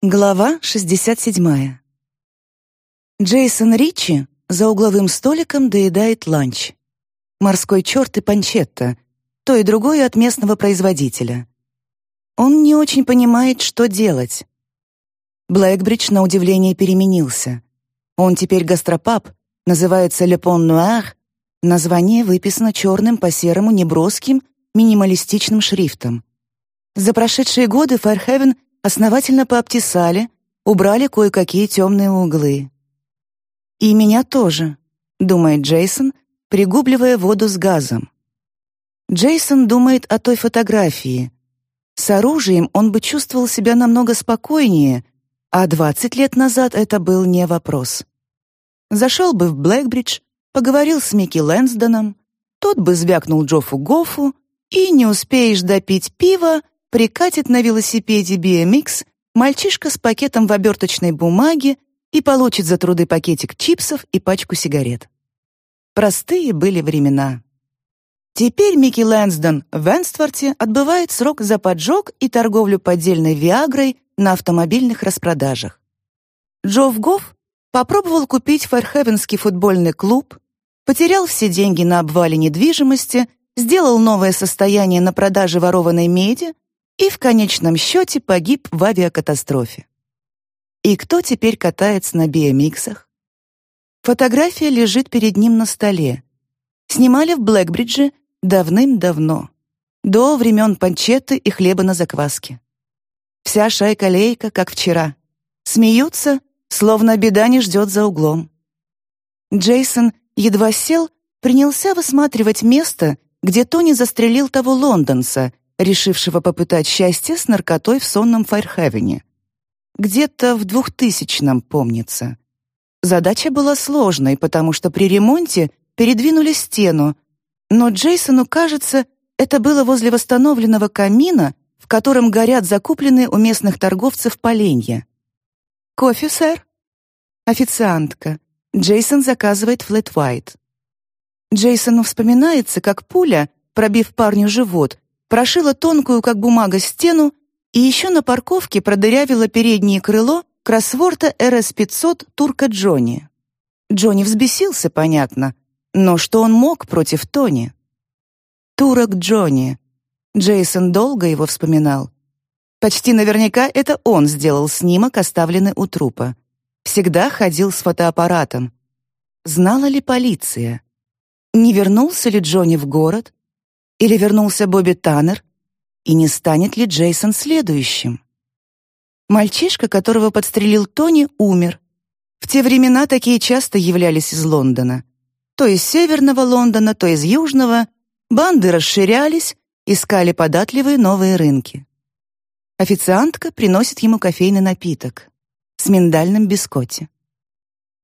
Глава 67. Джейсон Ричи за угловым столиком доедает ланч. Морской черт и панчетта, то и другое от местного производителя. Он не очень понимает, что делать. Блэкбридж на удивление переменился. Он теперь гастропаб, называется «Le Pont Noir», название выписано черным по серому неброским минималистичным шрифтом. За прошедшие годы Файрхевен основательно пообтесали, убрали кое-какие темные углы. «И меня тоже», — думает Джейсон, пригубливая воду с газом. Джейсон думает о той фотографии. С оружием он бы чувствовал себя намного спокойнее, а 20 лет назад это был не вопрос. Зашел бы в Блэкбридж, поговорил с Микки Лэнсдоном, тот бы звякнул Джоффу Гофу, и не успеешь допить пива, прикатит на велосипеде BMX мальчишка с пакетом в оберточной бумаге и получит за труды пакетик чипсов и пачку сигарет. Простые были времена. Теперь Микки Лэнсдон в Энстворте отбывает срок за поджог и торговлю поддельной Виагрой на автомобильных распродажах. Джофф Гофф попробовал купить Фэрхевенский футбольный клуб, потерял все деньги на обвале недвижимости, сделал новое состояние на продаже ворованной меди, и в конечном счете погиб в авиакатастрофе. И кто теперь катается на биомиксах? Фотография лежит перед ним на столе. Снимали в Блэкбридже давным-давно, до времен панчетты и хлеба на закваске. Вся шайка-лейка, как вчера. Смеются, словно беда не ждет за углом. Джейсон едва сел, принялся высматривать место, где Тони застрелил того лондонца, решившего попытать счастье с наркотой в сонном Файрхевене. Где-то в двухтысячном, помнится. Задача была сложной, потому что при ремонте передвинули стену, но Джейсону кажется, это было возле восстановленного камина, в котором горят закупленные у местных торговцев поленья. «Кофе, сэр?» Официантка. Джейсон заказывает флэт white. Джейсону вспоминается, как пуля, пробив парню живот, прошила тонкую, как бумага, стену и еще на парковке продырявила переднее крыло кроссворта РС-500 «Турка Джонни». Джонни взбесился, понятно, но что он мог против Тони? Турок Джонни. Джейсон долго его вспоминал. Почти наверняка это он сделал снимок, оставленный у трупа. Всегда ходил с фотоаппаратом. Знала ли полиция? Не вернулся ли Джонни в город? Или вернулся Бобби Таннер? И не станет ли Джейсон следующим? Мальчишка, которого подстрелил Тони, умер. В те времена такие часто являлись из Лондона. То из северного Лондона, то из южного. Банды расширялись, искали податливые новые рынки. Официантка приносит ему кофейный напиток с миндальным бискотти.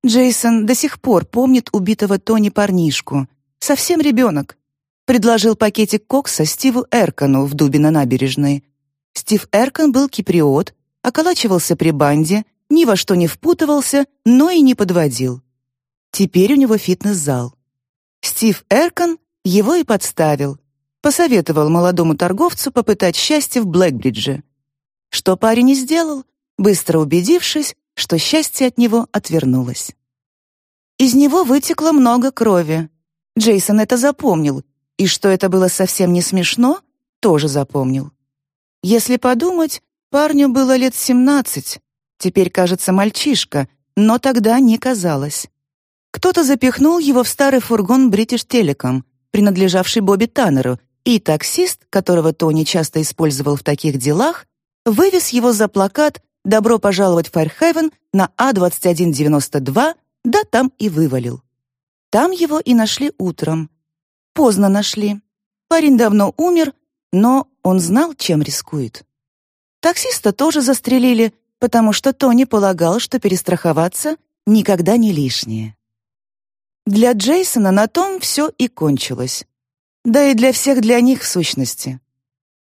Джейсон до сих пор помнит убитого Тони парнишку. Совсем ребенок предложил пакетик кокса Стиву Эркану в дубе на набережной. Стив Эркан был киприот, околачивался при банде, ни во что не впутывался, но и не подводил. Теперь у него фитнес-зал. Стив Эркан его и подставил. Посоветовал молодому торговцу попытать счастье в Блэкбридже. Что парень и сделал, быстро убедившись, что счастье от него отвернулось. Из него вытекло много крови. Джейсон это запомнил и что это было совсем не смешно, тоже запомнил. Если подумать, парню было лет семнадцать, теперь кажется мальчишка, но тогда не казалось. Кто-то запихнул его в старый фургон British Telecom, принадлежавший Бобби Таннеру, и таксист, которого Тони часто использовал в таких делах, вывез его за плакат «Добро пожаловать в Файрхевен» на А2192, да там и вывалил. Там его и нашли утром, Поздно нашли. Парень давно умер, но он знал, чем рискует. Таксиста тоже застрелили, потому что Тони полагал, что перестраховаться никогда не лишнее. Для Джейсона на том все и кончилось. Да и для всех для них в сущности.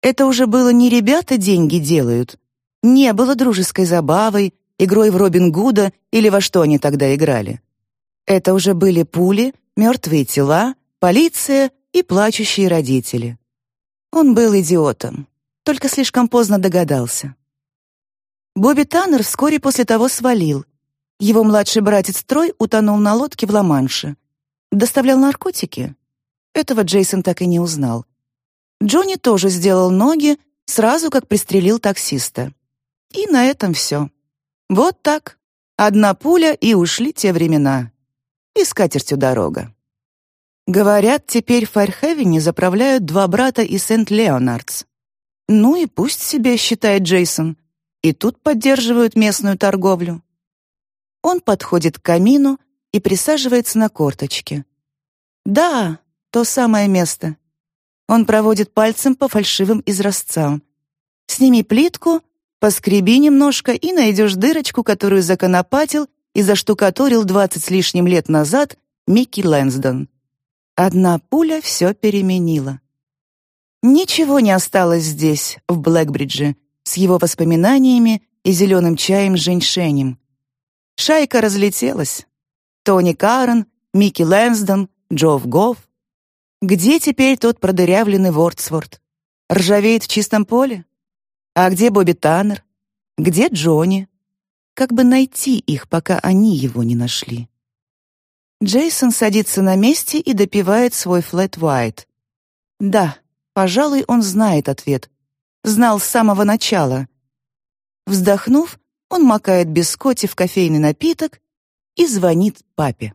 Это уже было не ребята деньги делают. Не было дружеской забавой, игрой в Робин Гуда или во что они тогда играли. Это уже были пули, мертвые тела, полиция и плачущие родители. Он был идиотом, только слишком поздно догадался. Бобби Таннер вскоре после того свалил. Его младший братец Трой утонул на лодке в Ла-Манше. Доставлял наркотики? Этого Джейсон так и не узнал. Джонни тоже сделал ноги, сразу как пристрелил таксиста. И на этом все. Вот так. Одна пуля, и ушли те времена. И с катертью дорога. Говорят, теперь в Файрхевене заправляют два брата из Сент-Леонардс. Ну и пусть себе, считает Джейсон. И тут поддерживают местную торговлю. Он подходит к камину и присаживается на корточки. Да, то самое место. Он проводит пальцем по фальшивым изразцам. Сними плитку, поскреби немножко и найдешь дырочку, которую законопатил и заштукатурил двадцать с лишним лет назад Микки Лэнсдон. Одна пуля все переменила. Ничего не осталось здесь, в Блэкбридже, с его воспоминаниями и зеленым чаем с женьшенем. Шайка разлетелась. Тони Карен, Микки Лэнсдон, Джофф Гофф. Где теперь тот продырявленный Вордсворт? Ржавеет в чистом поле? А где Бобби Таннер? Где Джонни? Как бы найти их, пока они его не нашли? Джейсон садится на месте и допивает свой флэт white. Да, пожалуй, он знает ответ. Знал с самого начала. Вздохнув, он макает бискотти в кофейный напиток и звонит папе.